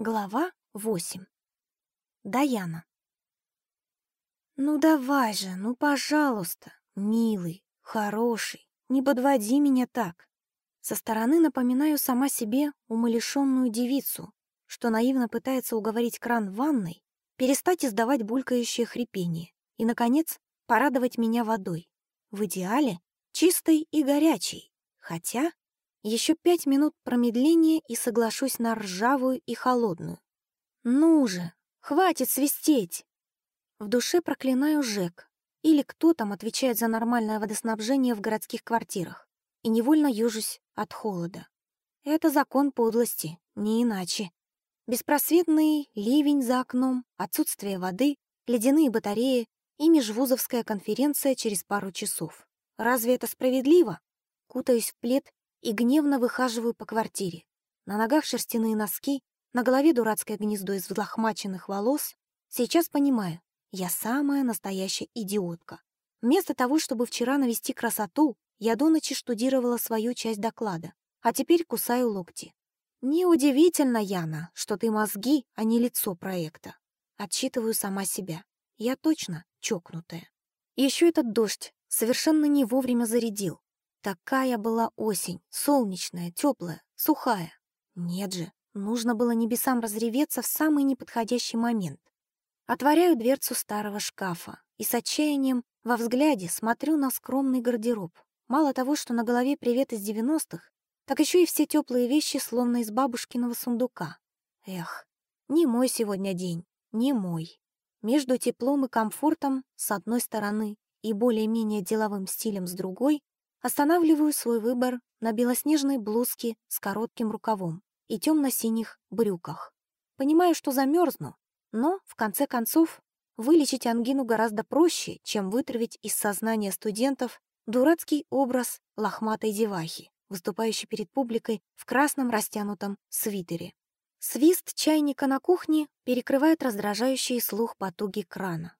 Глава 8. Даяна. «Ну давай же, ну пожалуйста, милый, хороший, не подводи меня так». Со стороны напоминаю сама себе умалишенную девицу, что наивно пытается уговорить кран в ванной перестать издавать булькающее хрипение и, наконец, порадовать меня водой. В идеале чистой и горячей, хотя еще пять минут промедления и соглашусь на ржавую и холодную. Ну же, хватит свистеть! В душе проклинаю Жек, или кто там отвечает за нормальное водоснабжение в городских квартирах, и невольно южусь от холода. Это закон подлости, не иначе. Беспросветный ливень за окном, отсутствие воды, ледяные батареи и межвузовская конференция через пару часов. Разве это справедливо? Кутаюсь в плед и гневно выхаживаю по квартире. На ногах шерстяные носки, на голове дурацкое гнездо из взлохмаченных волос. Сейчас понимаю, я самая настоящая идиотка. Вместо того, чтобы вчера навести красоту, я до ночи штудировала свою часть доклада, а теперь кусаю локти. Неудивительно, Яна, что ты мозги, а не лицо проекта. Отчитываю сама себя. Я точно чокнутая. Еще этот дождь совершенно не вовремя зарядил. Такая была осень, солнечная, теплая, сухая. Нет же, нужно было небесам разреветься в самый неподходящий момент. Отворяю дверцу старого шкафа и с отчаянием во взгляде смотрю на скромный гардероб. Мало того, что на голове привет из девяностых, так еще и все теплые вещи, словно из бабушкиного сундука. Эх, не мой сегодня день, не мой. Между теплом и комфортом с одной стороны и более-менее деловым стилем с другой Останавливаю свой выбор на белоснежной блузке с коротким рукавом и темно-синих брюках. Понимаю, что замерзну, но, в конце концов, вылечить ангину гораздо проще, чем вытравить из сознания студентов дурацкий образ лохматой девахи, выступающей перед публикой в красном растянутом свитере. Свист чайника на кухне перекрывает раздражающий слух потуги крана.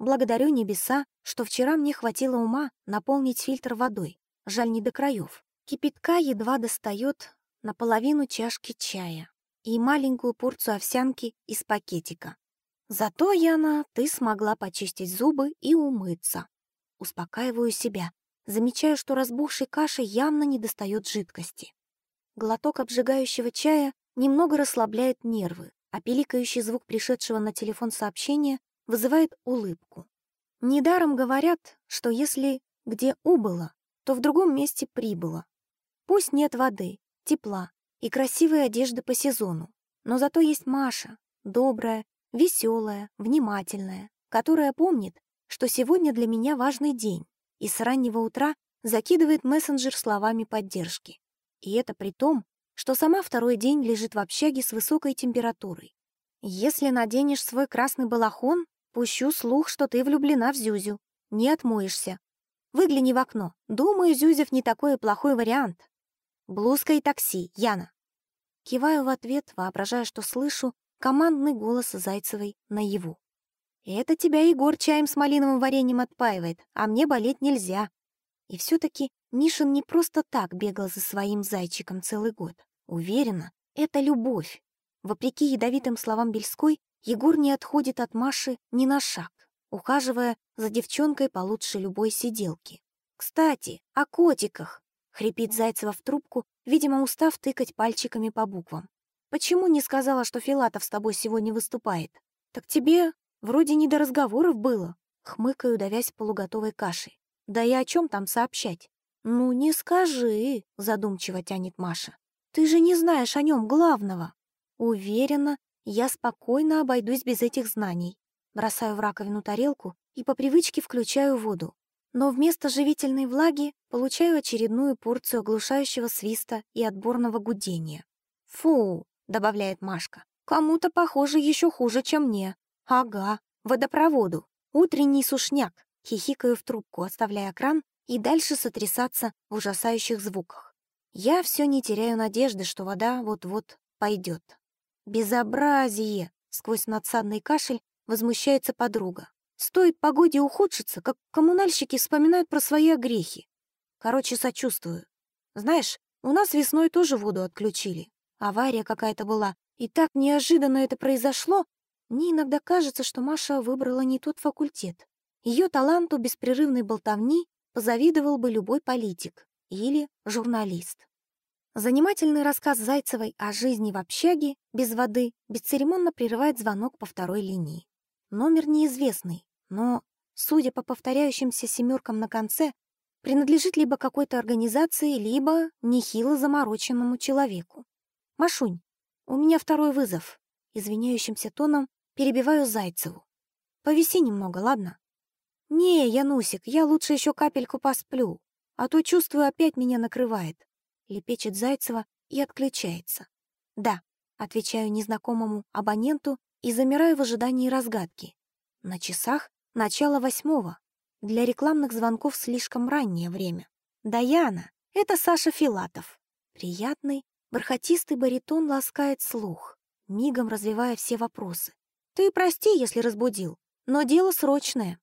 Благодарю небеса, что вчера мне хватило ума наполнить фильтр водой, жаль, не до краев. Кипятка едва достает наполовину чашки чая и маленькую порцию овсянки из пакетика. Зато, Яна, ты смогла почистить зубы и умыться. Успокаиваю себя, замечаю, что разбухшей каши явно не достает жидкости. Глоток обжигающего чая немного расслабляет нервы, а пиликающий звук пришедшего на телефон сообщения вызывает улыбку. Недаром говорят, что если где убыло, то в другом месте прибыло. Пусть нет воды, тепла и красивой одежды по сезону, но зато есть Маша, добрая, веселая, внимательная, которая помнит, что сегодня для меня важный день и с раннего утра закидывает мессенджер словами поддержки. И это при том, что сама второй день лежит в общаге с высокой температурой. Если наденешь свой красный балахон, пущу слух, что ты влюблена в Зюзю. Не отмоешься, Выгляни в окно. Думаю, Зюзев не такой плохой вариант. Блузка и такси, Яна. Киваю в ответ, воображая, что слышу командный голос Зайцевой наяву. «Это тебя Егор чаем с малиновым вареньем отпаивает, а мне болеть нельзя». И все таки Мишин не просто так бегал за своим зайчиком целый год. Уверена, это любовь. Вопреки ядовитым словам Бельской, Егор не отходит от Маши ни на шаг ухаживая за девчонкой получше любой сиделки. «Кстати, о котиках!» — хрипит Зайцева в трубку, видимо, устав тыкать пальчиками по буквам. «Почему не сказала, что Филатов с тобой сегодня выступает? Так тебе вроде не до разговоров было!» Хмыкаю, давясь полуготовой кашей. «Да и о чем там сообщать?» «Ну, не скажи», — задумчиво тянет Маша. «Ты же не знаешь о нем главного». Уверена, я спокойно обойдусь без этих знаний. Бросаю в раковину тарелку и по привычке включаю воду. Но вместо живительной влаги получаю очередную порцию оглушающего свиста и отборного гудения. «Фу!» — добавляет Машка. «Кому-то, похоже, еще хуже, чем мне. Ага, водопроводу. Утренний сушняк». Хихикаю в трубку, оставляя кран и дальше сотрясаться в ужасающих звуках. Я все не теряю надежды, что вода вот-вот пойдет. «Безобразие!» — сквозь надсадный кашель возмущается подруга. Стоит погоде ухудшиться, как коммунальщики вспоминают про свои огрехи. Короче, сочувствую. Знаешь, у нас весной тоже воду отключили. Авария какая-то была, И так неожиданно это произошло. Мне иногда кажется, что Маша выбрала не тот факультет. Ее таланту беспрерывной болтовни позавидовал бы любой политик или журналист. Занимательный рассказ Зайцевой о жизни в общаге без воды бесцеремонно прерывает звонок по второй линии. Номер неизвестный, но, судя по повторяющимся семеркам на конце, принадлежит либо какой-то организации, либо нехило замороченному человеку. «Машунь, у меня второй вызов», — извиняющимся тоном перебиваю Зайцеву. «Повиси немного, ладно?» «Не, Янусик, я лучше еще капельку посплю, а то, чувствую, опять меня накрывает», — лепечет Зайцева и отключается. «Да», — отвечаю незнакомому абоненту и замираю в ожидании разгадки. На часах начало восьмого, для рекламных звонков слишком раннее время. «Даяна, это Саша Филатов». Приятный, бархатистый баритон ласкает слух, мигом развивая все вопросы. «Ты прости, если разбудил, но дело срочное».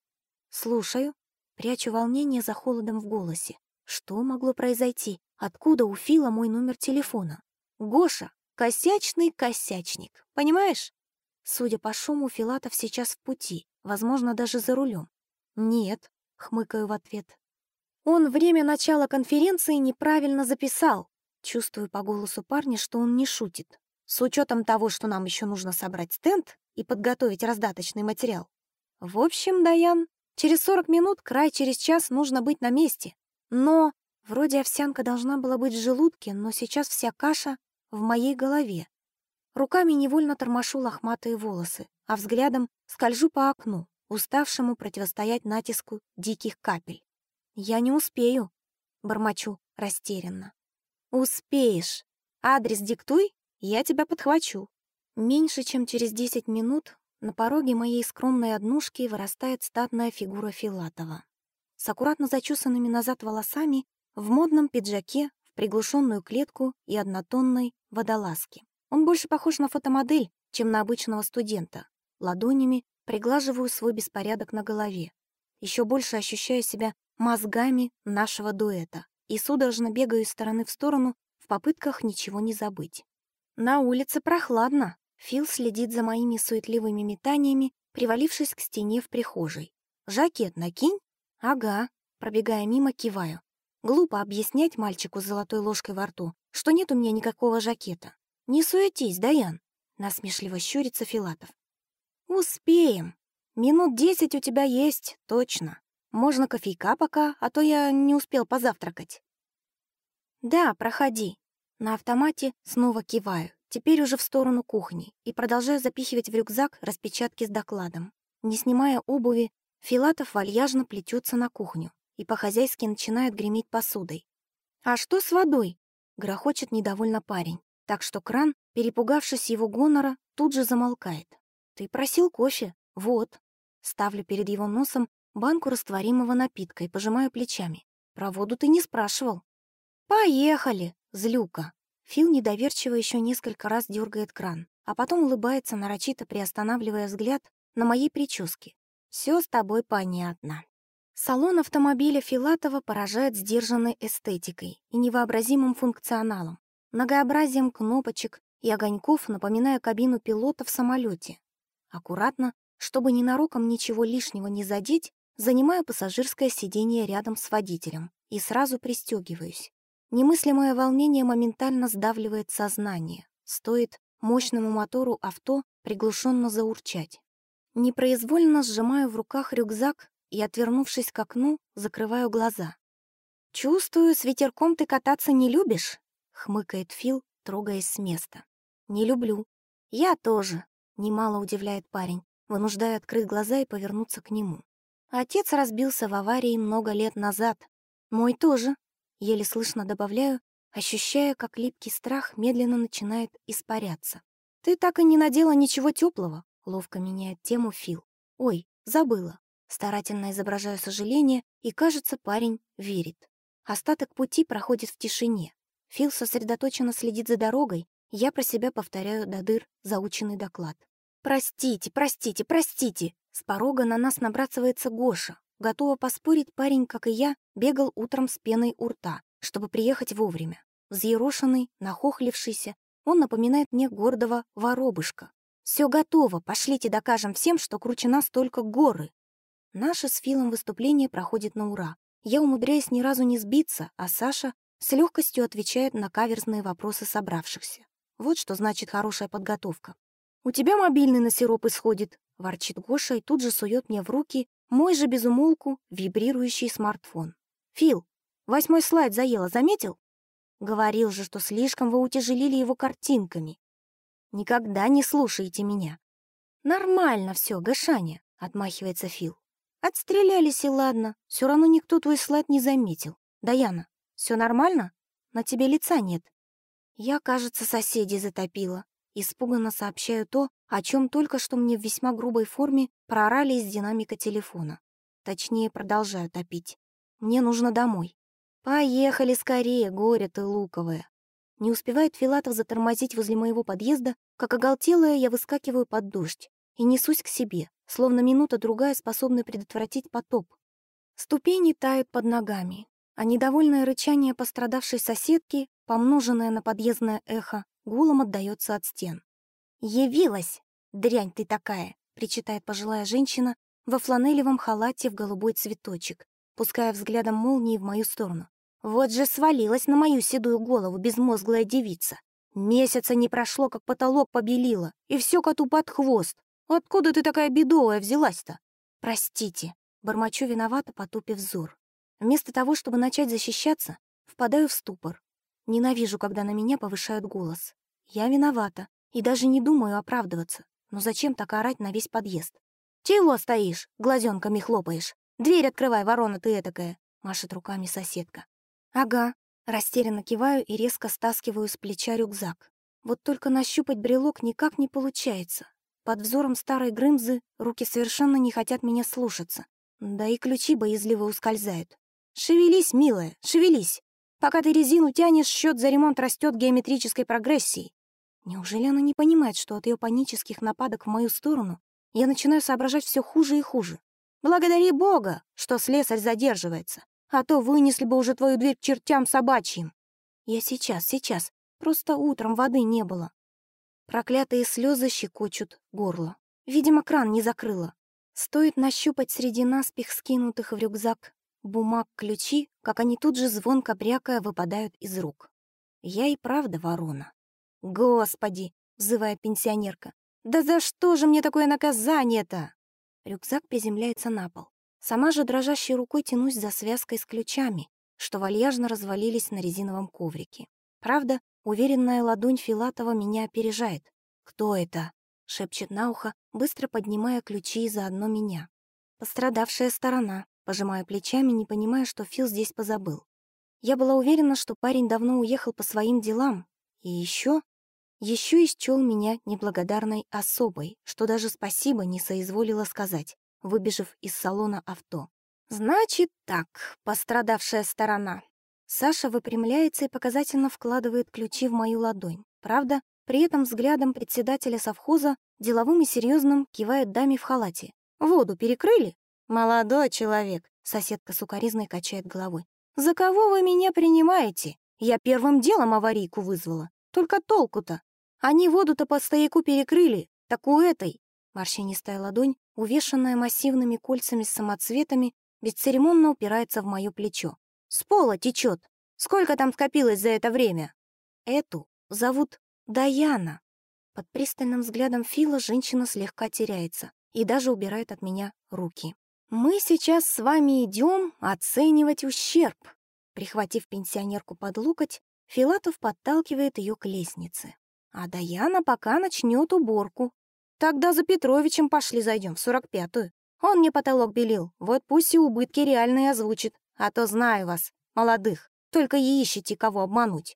«Слушаю». Прячу волнение за холодом в голосе. Что могло произойти? Откуда у Фила мой номер телефона? Гоша, косячный косячник, понимаешь? Судя по шуму, Филатов сейчас в пути, возможно, даже за рулем. «Нет», — хмыкаю в ответ. «Он время начала конференции неправильно записал». Чувствую по голосу парня, что он не шутит. С учетом того, что нам еще нужно собрать стенд и подготовить раздаточный материал. В общем, Даян, через 40 минут, край через час нужно быть на месте. Но вроде овсянка должна была быть в желудке, но сейчас вся каша в моей голове. Руками невольно тормошу лохматые волосы, а взглядом скольжу по окну уставшему противостоять натиску диких капель. «Я не успею», — бормочу растерянно. «Успеешь. Адрес диктуй, я тебя подхвачу». Меньше чем через десять минут на пороге моей скромной однушки вырастает статная фигура Филатова. С аккуратно зачесанными назад волосами, в модном пиджаке, в приглушенную клетку и однотонной водолазке. Он больше похож на фотомодель, чем на обычного студента. Ладонями Приглаживаю свой беспорядок на голове. Еще больше ощущаю себя мозгами нашего дуэта и судорожно бегаю из стороны в сторону в попытках ничего не забыть. На улице прохладно. Фил следит за моими суетливыми метаниями, привалившись к стене в прихожей. «Жакет накинь?» «Ага», пробегая мимо, киваю. Глупо объяснять мальчику с золотой ложкой во рту, что нет у меня никакого жакета. «Не суетись, Даян», — насмешливо щурится Филатов. «Успеем. Минут десять у тебя есть, точно. Можно кофейка пока, а то я не успел позавтракать». «Да, проходи». На автомате снова киваю, теперь уже в сторону кухни, и продолжаю запихивать в рюкзак распечатки с докладом. Не снимая обуви, Филатов вальяжно плетется на кухню и по-хозяйски начинает греметь посудой. «А что с водой?» — грохочет недовольно парень, так что кран, перепугавшись его гонора, тут же замолкает. «Ты просил кофе? Вот». Ставлю перед его носом банку растворимого напитка и пожимаю плечами. Про воду ты не спрашивал. «Поехали!» — злюка. Фил недоверчиво еще несколько раз дергает кран, а потом улыбается, нарочито приостанавливая взгляд на моей прическе. Все с тобой понятно. Салон автомобиля Филатова поражает сдержанной эстетикой и невообразимым функционалом, многообразием кнопочек и огоньков, напоминая кабину пилота в самолете. Аккуратно, чтобы ненароком ничего лишнего не задеть, занимаю пассажирское сиденье рядом с водителем и сразу пристегиваюсь. Немыслимое волнение моментально сдавливает сознание. Стоит мощному мотору авто приглушенно заурчать. Непроизвольно сжимаю в руках рюкзак и, отвернувшись к окну, закрываю глаза. «Чувствую, с ветерком ты кататься не любишь?» — хмыкает Фил, трогаясь с места. «Не люблю». «Я тоже», Немало удивляет парень, вынуждая открыть глаза и повернуться к нему. Отец разбился в аварии много лет назад. Мой тоже. Еле слышно добавляю, ощущая, как липкий страх медленно начинает испаряться. «Ты так и не надела ничего теплого, ловко меняет тему Фил. «Ой, забыла». Старательно изображаю сожаление, и, кажется, парень верит. Остаток пути проходит в тишине. Фил сосредоточенно следит за дорогой, я про себя повторяю до дыр заученный доклад. «Простите, простите, простите!» С порога на нас набрасывается Гоша. Готова поспорить, парень, как и я, бегал утром с пеной у рта, чтобы приехать вовремя. Взъерошенный, нахохлившийся, Он напоминает мне гордого воробышка. Все готово, пошлите докажем всем, что круче нас только горы. Наше с Филом выступление проходит на ура. Я умудряюсь ни разу не сбиться, а Саша с легкостью отвечает на каверзные вопросы собравшихся. Вот что значит хорошая подготовка. «У тебя мобильный на сироп исходит», — ворчит Гоша и тут же сует мне в руки мой же безумолку вибрирующий смартфон. «Фил, восьмой слайд заело, заметил?» Говорил же, что слишком вы утяжелили его картинками. Никогда не слушайте меня. Нормально все, Гашаня, отмахивается Фил. Отстрелялись и ладно, все равно никто твой слайд не заметил. Даяна, все нормально? На тебе лица нет. Я, кажется, соседей затопила. Испуганно сообщаю то, о чем только что мне в весьма грубой форме прорали из динамика телефона. Точнее, продолжаю топить. Мне нужно домой. Поехали скорее, горе ты луковое. Не успевает Филатов затормозить возле моего подъезда, как оголтелая я выскакиваю под дождь и несусь к себе, словно минута-другая способна предотвратить потоп. Ступени тают под ногами, а недовольное рычание пострадавшей соседки, помноженное на подъездное эхо, гулом отдаётся от стен. «Явилась! Дрянь ты такая!» — причитает пожилая женщина во фланелевом халате в голубой цветочек, пуская взглядом молнии в мою сторону. «Вот же свалилась на мою седую голову безмозглая девица! Месяца не прошло, как потолок побелила, и все коту под хвост! Откуда ты такая бедовая взялась-то?» «Простите», — бормочу виновата, потупив взор. Вместо того, чтобы начать защищаться, впадаю в ступор. Ненавижу, когда на меня повышают голос. Я виновата и даже не думаю оправдываться. Но зачем так орать на весь подъезд? «Чего стоишь? Глазенками хлопаешь. Дверь открывай, ворона ты этакая!» — машет руками соседка. «Ага». Растерянно киваю и резко стаскиваю с плеча рюкзак. Вот только нащупать брелок никак не получается. Под взором старой Грымзы руки совершенно не хотят меня слушаться. Да и ключи боязливо ускользают. «Шевелись, милая, шевелись! Пока ты резину тянешь, счет за ремонт растет геометрической прогрессией. Неужели она не понимает, что от ее панических нападок в мою сторону я начинаю соображать все хуже и хуже? Благодари Бога, что слесарь задерживается, а то вынесли бы уже твою дверь к чертям собачьим. Я сейчас, сейчас, просто утром воды не было. Проклятые слезы щекочут горло. Видимо, кран не закрыла. Стоит нащупать среди наспех скинутых в рюкзак бумаг ключи, как они тут же звонко брякая выпадают из рук. Я и правда ворона. «Господи!» — взывает пенсионерка. «Да за что же мне такое наказание-то?» Рюкзак приземляется на пол. Сама же дрожащей рукой тянусь за связкой с ключами, что вальяжно развалились на резиновом коврике. Правда, уверенная ладонь Филатова меня опережает. «Кто это?» — шепчет на ухо, быстро поднимая ключи и заодно меня. «Пострадавшая сторона», Пожимаю плечами, не понимая, что Фил здесь позабыл. Я была уверена, что парень давно уехал по своим делам. И еще, еще исчел меня неблагодарной особой, что даже спасибо не соизволила сказать, выбежав из салона авто. «Значит так, пострадавшая сторона». Саша выпрямляется и показательно вкладывает ключи в мою ладонь. Правда, при этом взглядом председателя совхоза деловым и серьезным кивает даме в халате. «Воду перекрыли?» «Молодой человек», — соседка сукоризной качает головой. «За кого вы меня принимаете? Я первым делом аварийку вызвала. Только толку-то. Они воду-то по стояку перекрыли, так у этой...» Морщинистая ладонь, увешанная массивными кольцами с самоцветами, бесцеремонно упирается в мое плечо. «С пола течет. Сколько там скопилось за это время?» «Эту зовут Даяна». Под пристальным взглядом Фила женщина слегка теряется и даже убирает от меня руки. «Мы сейчас с вами идем оценивать ущерб». Прихватив пенсионерку под локоть, Филатов подталкивает ее к лестнице. А Даяна пока начнет уборку. Тогда за Петровичем пошли зайдем в сорок пятую. Он мне потолок белил, вот пусть и убытки реальные озвучит. А то знаю вас, молодых, только и ищете кого обмануть.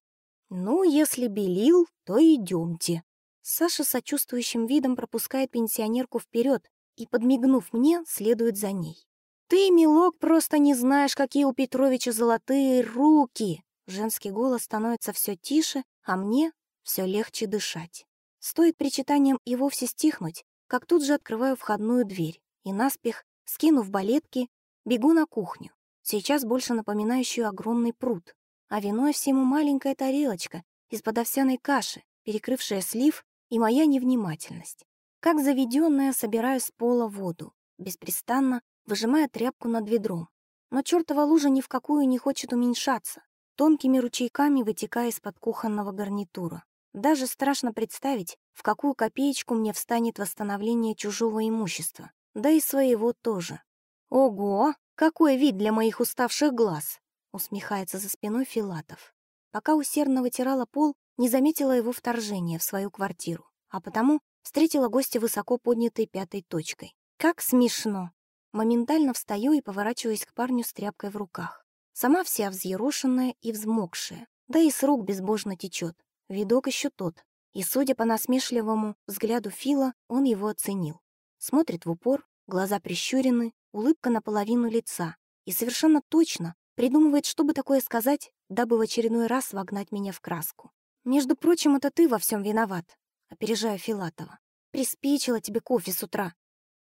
Ну, если белил, то идемте. Саша сочувствующим видом пропускает пенсионерку вперед, и, подмигнув мне, следует за ней. «Ты, милок, просто не знаешь, какие у Петровича золотые руки!» Женский голос становится все тише, а мне все легче дышать. Стоит причитанием и вовсе стихнуть, как тут же открываю входную дверь и наспех, скинув балетки, бегу на кухню, сейчас больше напоминающую огромный пруд, а виной всему маленькая тарелочка из-под овсяной каши, перекрывшая слив, и моя невнимательность. Как заведенная собираю с пола воду, беспрестанно выжимая тряпку над ведром. Но чертова лужа ни в какую не хочет уменьшаться, тонкими ручейками вытекая из-под кухонного гарнитура. Даже страшно представить, в какую копеечку мне встанет восстановление чужого имущества, да и своего тоже. «Ого, какой вид для моих уставших глаз!» — усмехается за спиной Филатов. Пока усердно вытирала пол, не заметила его вторжения в свою квартиру, а потому встретила гостя высоко поднятой пятой точкой. Как смешно! Моментально встаю и поворачиваюсь к парню с тряпкой в руках. Сама вся взъерошенная и взмокшая, да и с рук безбожно течет. Видок еще тот. И, судя по насмешливому взгляду Фила, он его оценил. Смотрит в упор, глаза прищурены, улыбка наполовину лица. И совершенно точно придумывает, чтобы такое сказать, дабы в очередной раз вогнать меня в краску. «Между прочим, это ты во всем виноват», — опережая Филатова. «Приспичила тебе кофе с утра».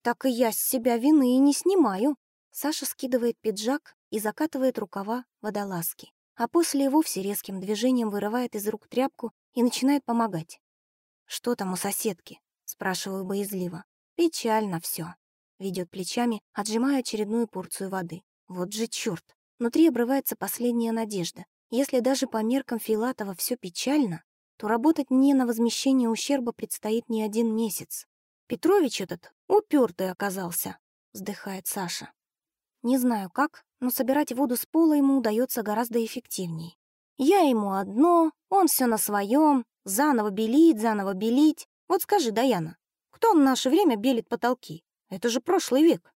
«Так и я с себя вины и не снимаю». Саша скидывает пиджак и закатывает рукава водолазки а после и вовсе резким движением вырывает из рук тряпку и начинает помогать. «Что там у соседки?» — спрашиваю боязливо. «Печально все. Ведет плечами, отжимая очередную порцию воды. Вот же черт! Внутри обрывается последняя надежда. Если даже по меркам Филатова все печально, то работать мне на возмещение ущерба предстоит не один месяц. Петрович этот упертый оказался, вздыхает Саша. Не знаю как, но собирать воду с пола ему удается гораздо эффективнее. Я ему одно, он все на своем, заново белить, заново белить. Вот скажи, Даяна, кто в наше время белит потолки? Это же прошлый век.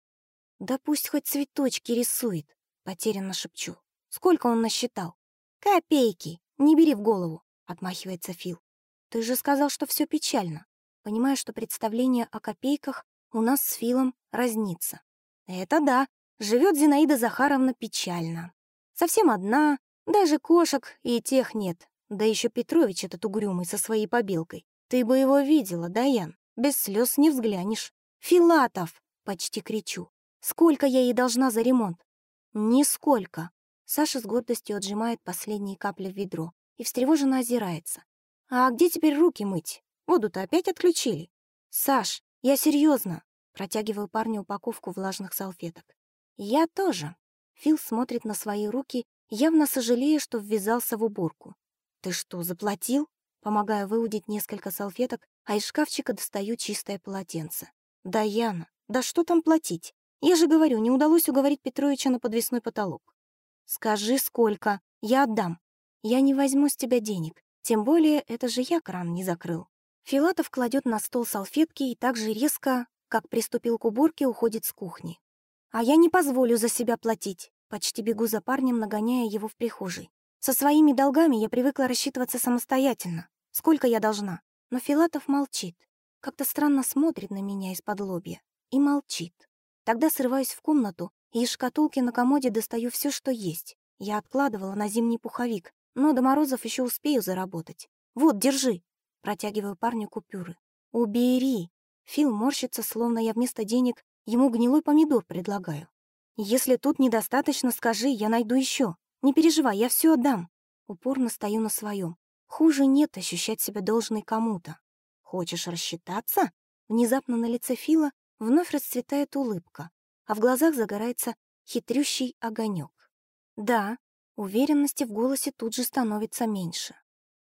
Да пусть хоть цветочки рисует, потерянно шепчу. Сколько он насчитал? Копейки, не бери в голову, отмахивается Фил. Ты же сказал, что все печально. Понимаю, что представление о копейках у нас с Филом разнится. Это да, Живет Зинаида Захаровна печально. Совсем одна, даже кошек и тех нет. Да еще Петрович этот угрюмый со своей побелкой. Ты бы его видела, Даян. Без слез не взглянешь. «Филатов!» — почти кричу. «Сколько я ей должна за ремонт?» «Нисколько». Саша с гордостью отжимает последние капли в ведро и встревоженно озирается. «А где теперь руки мыть? Воду-то опять отключили». «Саш, я серьезно. Протягиваю парню упаковку влажных салфеток. «Я тоже». Фил смотрит на свои руки, явно сожалея, что ввязался в уборку. «Ты что, заплатил?» Помогаю выудить несколько салфеток, а из шкафчика достаю чистое полотенце. «Да, Яна, да что там платить? Я же говорю, не удалось уговорить Петровича на подвесной потолок». «Скажи, сколько? Я отдам. Я не возьму с тебя денег. Тем более, это же я кран не закрыл». Филатов кладет на стол салфетки и так же резко, как приступил к уборке, уходит с кухни. А я не позволю за себя платить. Почти бегу за парнем, нагоняя его в прихожей. Со своими долгами я привыкла рассчитываться самостоятельно. Сколько я должна? Но Филатов молчит. Как-то странно смотрит на меня из-под лобья. И молчит. Тогда срываюсь в комнату и из шкатулки на комоде достаю все, что есть. Я откладывала на зимний пуховик, но до морозов еще успею заработать. Вот, держи. Протягиваю парню купюры. Убери. Фил морщится, словно я вместо денег Ему гнилой помидор предлагаю. Если тут недостаточно, скажи, я найду еще. Не переживай, я все отдам. Упорно стою на своем. Хуже нет ощущать себя должной кому-то. Хочешь рассчитаться? Внезапно на лице Фила вновь расцветает улыбка, а в глазах загорается хитрющий огонек. Да, уверенности в голосе тут же становится меньше.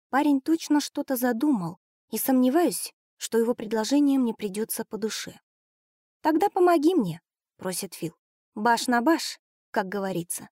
Парень точно что-то задумал, и сомневаюсь, что его предложение мне придется по душе. «Тогда помоги мне», — просит Фил. «Баш на баш», как говорится.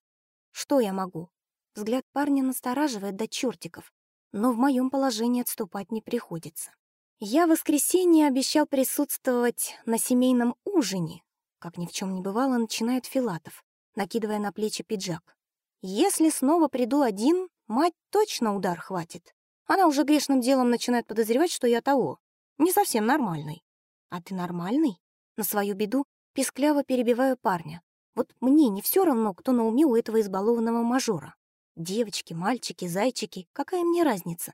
Что я могу? Взгляд парня настораживает до чертиков, но в моем положении отступать не приходится. Я в воскресенье обещал присутствовать на семейном ужине, как ни в чем не бывало, начинает Филатов, накидывая на плечи пиджак. Если снова приду один, мать точно удар хватит. Она уже грешным делом начинает подозревать, что я того, не совсем нормальный. А ты нормальный? На свою беду пискляво перебиваю парня. Вот мне не все равно, кто на уме у этого избалованного мажора. Девочки, мальчики, зайчики, какая мне разница?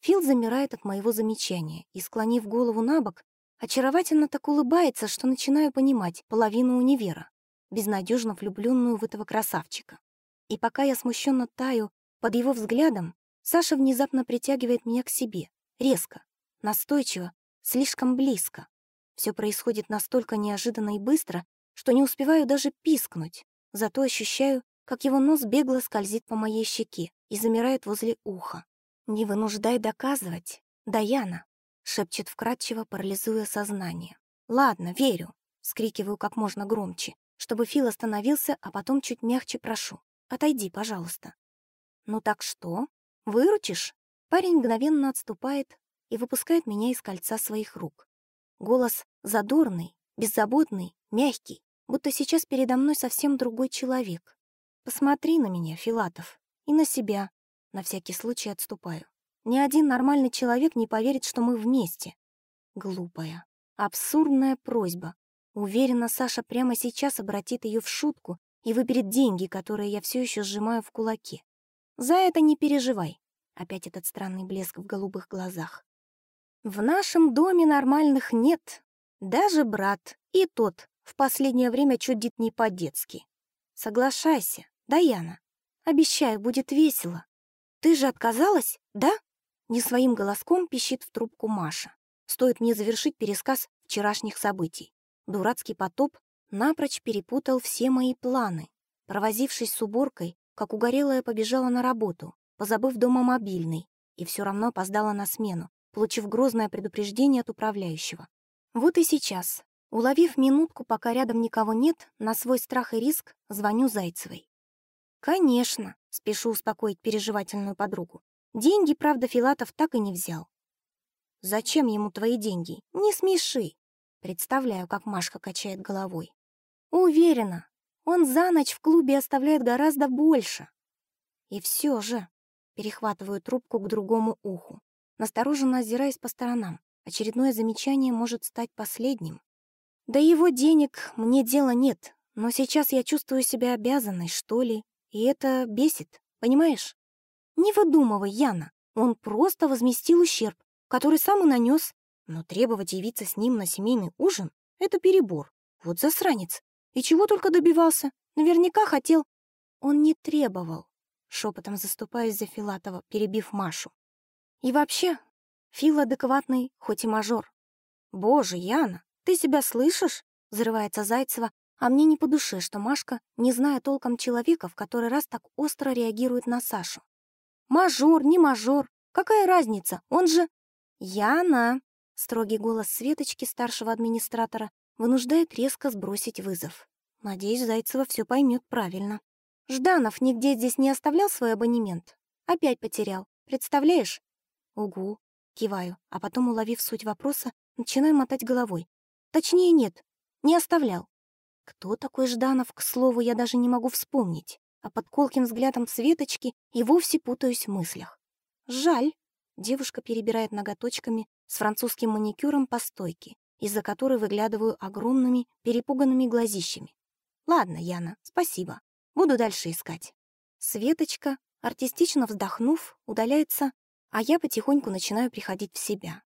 Фил замирает от моего замечания и, склонив голову на бок, очаровательно так улыбается, что начинаю понимать половину универа, безнадежно влюбленную в этого красавчика. И пока я смущенно таю под его взглядом, Саша внезапно притягивает меня к себе, резко, настойчиво, слишком близко. Все происходит настолько неожиданно и быстро, что не успеваю даже пискнуть, зато ощущаю, как его нос бегло скользит по моей щеке и замирает возле уха. «Не вынуждай доказывать, Даяна», — шепчет вкратчиво, парализуя сознание. «Ладно, верю», — скрикиваю как можно громче, чтобы Фил остановился, а потом чуть мягче прошу. «Отойди, пожалуйста». «Ну так что? Выручишь?» Парень мгновенно отступает и выпускает меня из кольца своих рук. Голос задорный, беззаботный, мягкий, будто сейчас передо мной совсем другой человек. Посмотри на меня, Филатов, и на себя. На всякий случай отступаю. Ни один нормальный человек не поверит, что мы вместе. Глупая, абсурдная просьба. Уверена, Саша прямо сейчас обратит ее в шутку и выберет деньги, которые я все еще сжимаю в кулаке. За это не переживай. Опять этот странный блеск в голубых глазах. В нашем доме нормальных нет. Даже брат, и тот в последнее время чудит не по-детски. Соглашайся, Даяна. Обещаю, будет весело. Ты же отказалась, да? Не своим голоском пищит в трубку Маша. Стоит мне завершить пересказ вчерашних событий. Дурацкий потоп напрочь перепутал все мои планы. Провозившись с уборкой, как угорелая побежала на работу, позабыв дома мобильный, и все равно опоздала на смену, получив грозное предупреждение от управляющего. Вот и сейчас, уловив минутку, пока рядом никого нет, на свой страх и риск звоню Зайцевой. «Конечно», — спешу успокоить переживательную подругу. «Деньги, правда, Филатов так и не взял». «Зачем ему твои деньги? Не смеши!» Представляю, как Машка качает головой. «Уверена, он за ночь в клубе оставляет гораздо больше». И все же перехватываю трубку к другому уху, настороженно озираясь по сторонам. Очередное замечание может стать последним. Да его денег мне дела нет, но сейчас я чувствую себя обязанной, что ли, и это бесит, понимаешь? Не выдумывай, Яна. Он просто возместил ущерб, который сам и нанес. Но требовать явиться с ним на семейный ужин — это перебор. Вот засранец. И чего только добивался. Наверняка хотел... Он не требовал. Шепотом заступаюсь за Филатова, перебив Машу. И вообще, Фил адекватный, хоть и мажор. Боже, Яна, ты себя слышишь? Взрывается Зайцева, а мне не по душе, что Машка, не зная толком человека, в который раз так остро реагирует на Сашу. Мажор, не мажор, какая разница, он же... Яна! Строгий голос Светочки, старшего администратора, вынуждает резко сбросить вызов. Надеюсь, Зайцева все поймет правильно. Жданов нигде здесь не оставлял свой абонемент. Опять потерял. Представляешь? Угу. Киваю, а потом, уловив суть вопроса, начинаю мотать головой. Точнее, нет, не оставлял. Кто такой Жданов, к слову, я даже не могу вспомнить, а под колким взглядом Светочки и вовсе путаюсь в мыслях. Жаль. Девушка перебирает ноготочками с французским маникюром по стойке, из-за которой выглядываю огромными, перепуганными глазищами. Ладно, Яна, спасибо. Буду дальше искать. Светочка, артистично вздохнув, удаляется, а я потихоньку начинаю приходить в себя.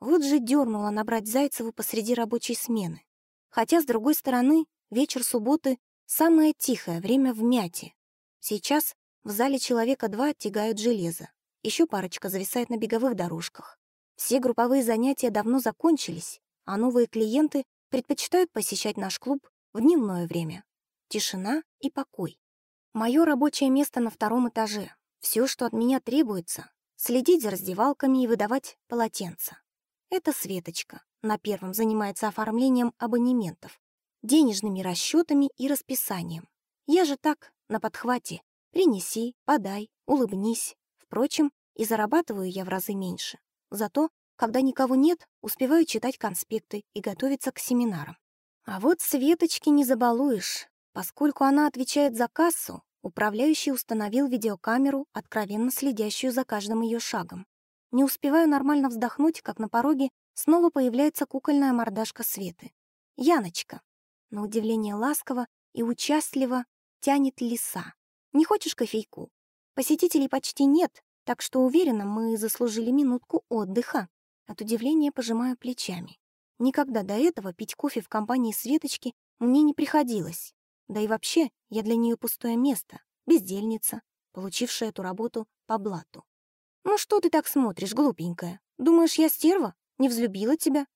Вот же дернула набрать Зайцеву посреди рабочей смены. Хотя, с другой стороны, Вечер субботы — самое тихое время в мяте. Сейчас в зале человека два тягают железо. Еще парочка зависает на беговых дорожках. Все групповые занятия давно закончились, а новые клиенты предпочитают посещать наш клуб в дневное время. Тишина и покой. Мое рабочее место на втором этаже. Все, что от меня требуется — следить за раздевалками и выдавать полотенца. Это Светочка. На первом занимается оформлением абонементов денежными расчетами и расписанием. Я же так, на подхвате. Принеси, подай, улыбнись. Впрочем, и зарабатываю я в разы меньше. Зато, когда никого нет, успеваю читать конспекты и готовиться к семинарам. А вот Светочки не забалуешь. Поскольку она отвечает за кассу, управляющий установил видеокамеру, откровенно следящую за каждым ее шагом. Не успеваю нормально вздохнуть, как на пороге снова появляется кукольная мордашка Светы. Яночка. На удивление ласково и участливо тянет лиса. «Не хочешь кофейку? Посетителей почти нет, так что, уверена, мы заслужили минутку отдыха». От удивления пожимаю плечами. Никогда до этого пить кофе в компании Светочки мне не приходилось. Да и вообще, я для нее пустое место, бездельница, получившая эту работу по блату. «Ну что ты так смотришь, глупенькая? Думаешь, я стерва? Не взлюбила тебя?»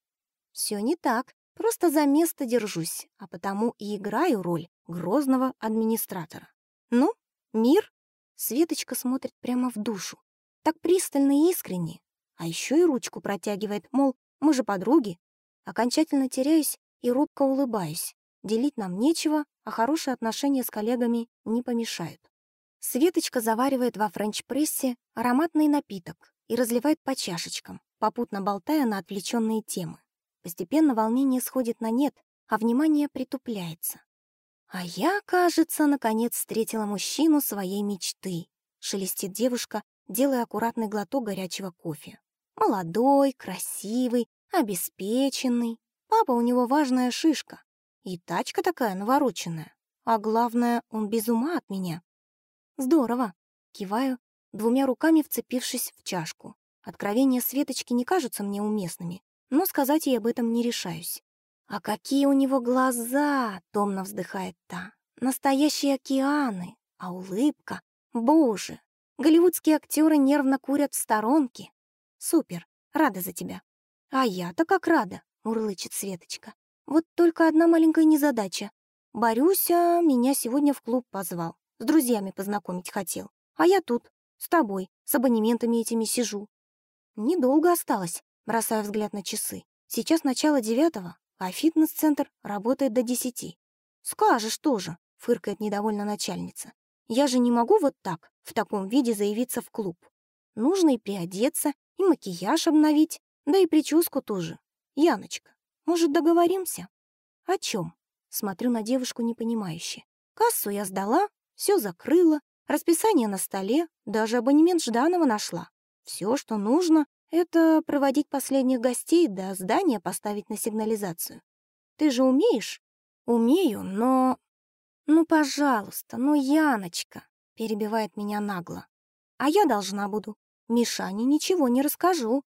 «Все не так. Просто за место держусь, а потому и играю роль грозного администратора. Ну, мир?» Светочка смотрит прямо в душу. Так пристально и искренне. А еще и ручку протягивает, мол, мы же подруги. Окончательно теряюсь и робко улыбаюсь. Делить нам нечего, а хорошие отношения с коллегами не помешают. Светочка заваривает во френч-прессе ароматный напиток и разливает по чашечкам, попутно болтая на отвлеченные темы. Постепенно волнение сходит на нет, а внимание притупляется. А я, кажется, наконец встретила мужчину своей мечты. Шелестит девушка, делая аккуратный глоток горячего кофе. Молодой, красивый, обеспеченный. Папа у него важная шишка. И тачка такая навороченная. А главное, он без ума от меня. Здорово. Киваю, двумя руками вцепившись в чашку. Откровения Светочки не кажутся мне уместными, но сказать ей об этом не решаюсь. «А какие у него глаза!» — томно вздыхает та. «Настоящие океаны! А улыбка! Боже! Голливудские актеры нервно курят в сторонке. Супер! Рада за тебя!» «А я-то как рада!» — мурлычет Светочка. «Вот только одна маленькая незадача. Борюся меня сегодня в клуб позвал. С друзьями познакомить хотел. А я тут, с тобой, с абонементами этими сижу. Недолго осталось, бросая взгляд на часы. Сейчас начало девятого, а фитнес-центр работает до десяти. «Скажешь тоже», — фыркает недовольно начальница. «Я же не могу вот так, в таком виде заявиться в клуб. Нужно и приодеться, и макияж обновить, да и прическу тоже. Яночка, может, договоримся?» «О чем?» — смотрю на девушку непонимающе. «Кассу я сдала, все закрыла, расписание на столе, даже абонемент Жданова нашла. Все, что нужно, это проводить последних гостей до здания поставить на сигнализацию. Ты же умеешь? Умею, но... Ну, пожалуйста, ну, Яночка, перебивает меня нагло. А я должна буду. Мишане ничего не расскажу.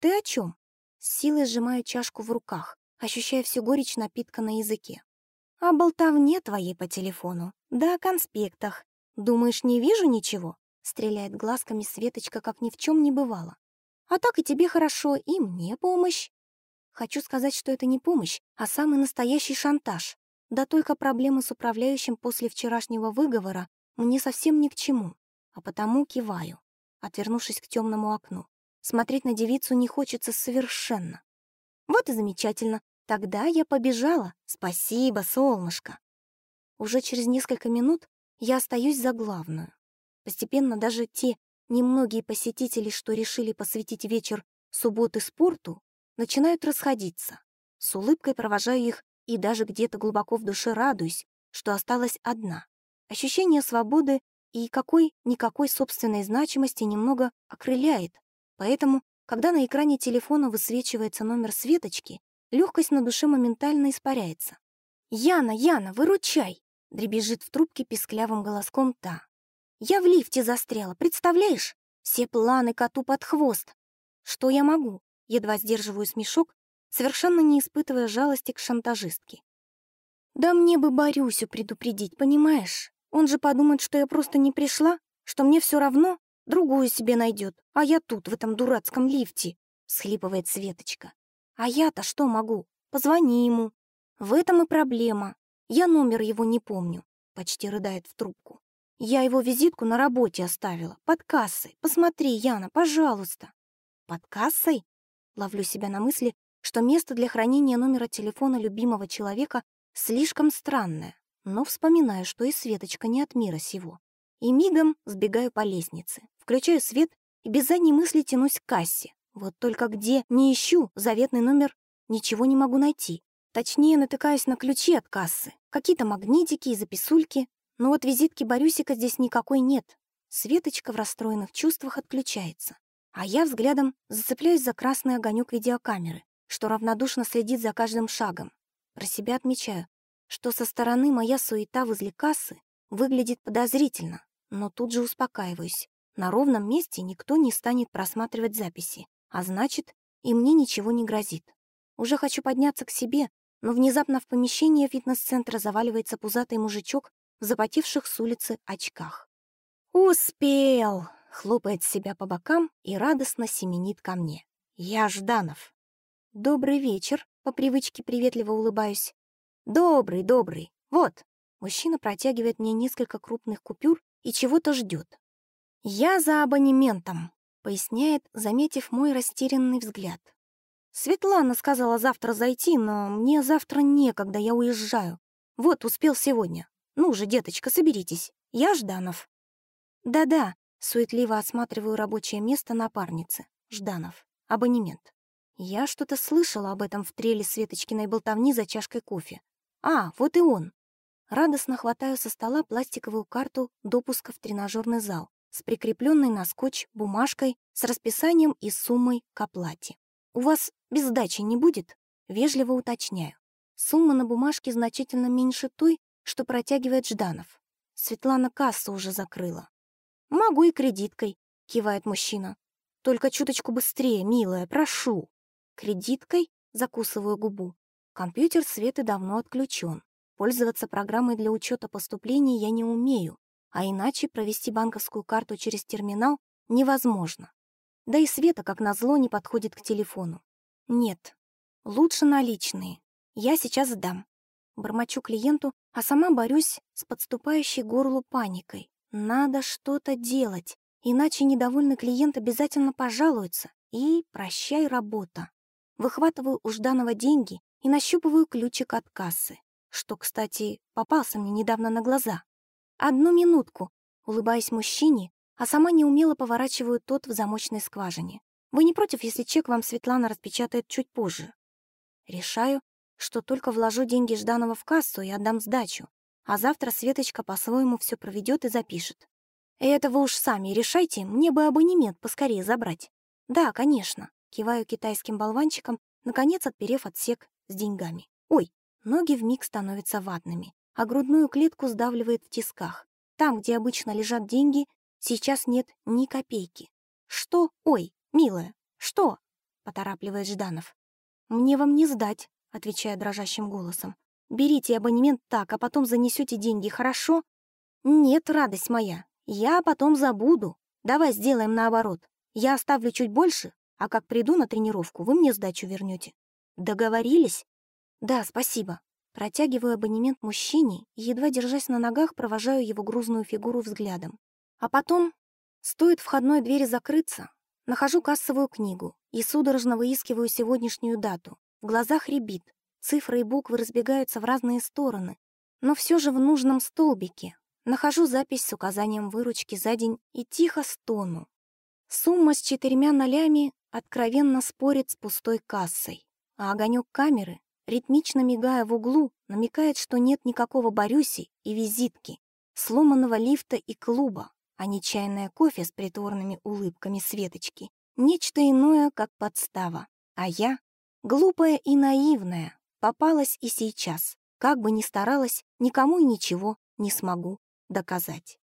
Ты о чем? С силой сжимаю чашку в руках, ощущая всю горечь напитка на языке. О болтовне твоей по телефону, да о конспектах. Думаешь, не вижу ничего? Стреляет глазками Светочка, как ни в чем не бывало. А так и тебе хорошо, и мне помощь. Хочу сказать, что это не помощь, а самый настоящий шантаж. Да только проблемы с управляющим после вчерашнего выговора мне совсем ни к чему, а потому киваю, отвернувшись к темному окну. Смотреть на девицу не хочется совершенно. Вот и замечательно. Тогда я побежала. Спасибо, солнышко. Уже через несколько минут я остаюсь за главную. Постепенно даже те Немногие посетители, что решили посвятить вечер субботы спорту, начинают расходиться. С улыбкой провожаю их и даже где-то глубоко в душе радуюсь, что осталась одна. Ощущение свободы и какой-никакой собственной значимости немного окрыляет. Поэтому, когда на экране телефона высвечивается номер Светочки, легкость на душе моментально испаряется. «Яна, Яна, выручай!» — дребезжит в трубке писклявым голоском та. Я в лифте застряла, представляешь? Все планы коту под хвост. Что я могу? Едва сдерживаю смешок, совершенно не испытывая жалости к шантажистке. Да мне бы Борюсю предупредить, понимаешь? Он же подумает, что я просто не пришла, что мне все равно, другую себе найдет, а я тут, в этом дурацком лифте, схлипывает Светочка. А я-то что могу? Позвони ему. В этом и проблема. Я номер его не помню, почти рыдает в трубку. Я его визитку на работе оставила, под кассой. Посмотри, Яна, пожалуйста. Под кассой? Ловлю себя на мысли, что место для хранения номера телефона любимого человека слишком странное, но вспоминаю, что и Светочка не от мира сего. И мигом сбегаю по лестнице, включаю свет и без задней мысли тянусь к кассе. Вот только где не ищу заветный номер, ничего не могу найти. Точнее, натыкаюсь на ключи от кассы, какие-то магнитики и записульки, но вот визитки Борюсика здесь никакой нет. Светочка в расстроенных чувствах отключается. А я взглядом зацепляюсь за красный огонек видеокамеры, что равнодушно следит за каждым шагом. Про себя отмечаю, что со стороны моя суета возле кассы выглядит подозрительно, но тут же успокаиваюсь. На ровном месте никто не станет просматривать записи, а значит, и мне ничего не грозит. Уже хочу подняться к себе, но внезапно в помещение фитнес-центра заваливается пузатый мужичок в запотевших с улицы очках. «Успел!» — хлопает себя по бокам и радостно семенит ко мне. Я Жданов. Добрый вечер, по привычке приветливо улыбаюсь. Добрый, добрый. Вот. Мужчина протягивает мне несколько крупных купюр и чего-то ждет. Я за абонементом, поясняет, заметив мой растерянный взгляд. Светлана сказала завтра зайти, но мне завтра некогда, я уезжаю. Вот, успел сегодня. Ну же, деточка, соберитесь. Я Жданов. Да-да, суетливо осматриваю рабочее место напарницы. Жданов. Абонемент. Я что-то слышала об этом в треле Светочкиной болтовни за чашкой кофе. А, вот и он. Радостно хватаю со стола пластиковую карту допуска в тренажерный зал с прикрепленной на скотч бумажкой с расписанием и суммой к оплате. «У вас без сдачи не будет?» Вежливо уточняю. Сумма на бумажке значительно меньше той, что протягивает Жданов. Светлана кассу уже закрыла. «Могу и кредиткой», — кивает мужчина. «Только чуточку быстрее, милая, прошу». Кредиткой закусываю губу. Компьютер Светы давно отключен. Пользоваться программой для учета поступлений я не умею, а иначе провести банковскую карту через терминал невозможно. Да и Света, как назло, не подходит к телефону. Нет, лучше наличные. Я сейчас сдам. Бормочу клиенту, а сама борюсь с подступающей горлу паникой. Надо что-то делать, иначе недовольный клиент обязательно пожалуется, и прощай работа. Выхватываю у Жданова деньги и нащупываю ключик от кассы, что, кстати, попался мне недавно на глаза. Одну минутку, улыбаясь мужчине, а сама неумело поворачиваю тот в замочной скважине. Вы не против, если чек вам Светлана распечатает чуть позже? Решаю, что только вложу деньги Жданова в кассу и отдам сдачу, а завтра Светочка по-своему все проведет и запишет. Это вы уж сами решайте, мне бы абонемент поскорее забрать. Да, конечно, киваю китайским болванчиком, наконец отперев отсек с деньгами. Ой, ноги вмиг становятся ватными, а грудную клетку сдавливает в тисках. Там, где обычно лежат деньги, Сейчас нет ни копейки. Что? Ой, милая, что? Поторапливает Жданов. Мне вам не сдать, отвечая дрожащим голосом. Берите абонемент так, а потом занесете деньги, хорошо? Нет, радость моя, я потом забуду. Давай сделаем наоборот. Я оставлю чуть больше, а как приду на тренировку, вы мне сдачу вернете. Договорились? Да, спасибо. Протягиваю абонемент мужчине и, едва держась на ногах, провожаю его грузную фигуру взглядом. А потом, стоит входной двери закрыться, нахожу кассовую книгу и судорожно выискиваю сегодняшнюю дату. В глазах рябит, цифры и буквы разбегаются в разные стороны, но все же в нужном столбике. Нахожу запись с указанием выручки за день и тихо стону. Сумма с четырьмя нолями откровенно спорит с пустой кассой, а огонек камеры, ритмично мигая в углу, намекает, что нет никакого Борюси и визитки, сломанного лифта и клуба, а не чайное кофе с притворными улыбками Светочки. Нечто иное, как подстава. А я, глупая и наивная, попалась и сейчас. Как бы ни старалась, никому и ничего не смогу доказать.